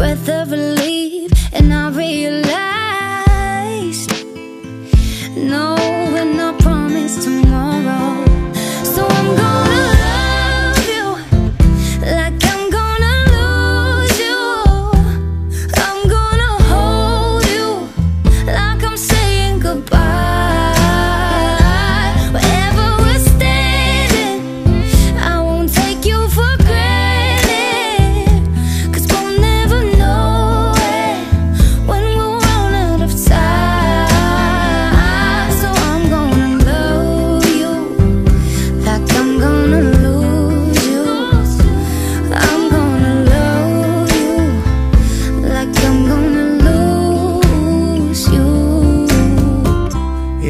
breath of relief,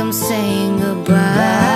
I'm saying goodbye.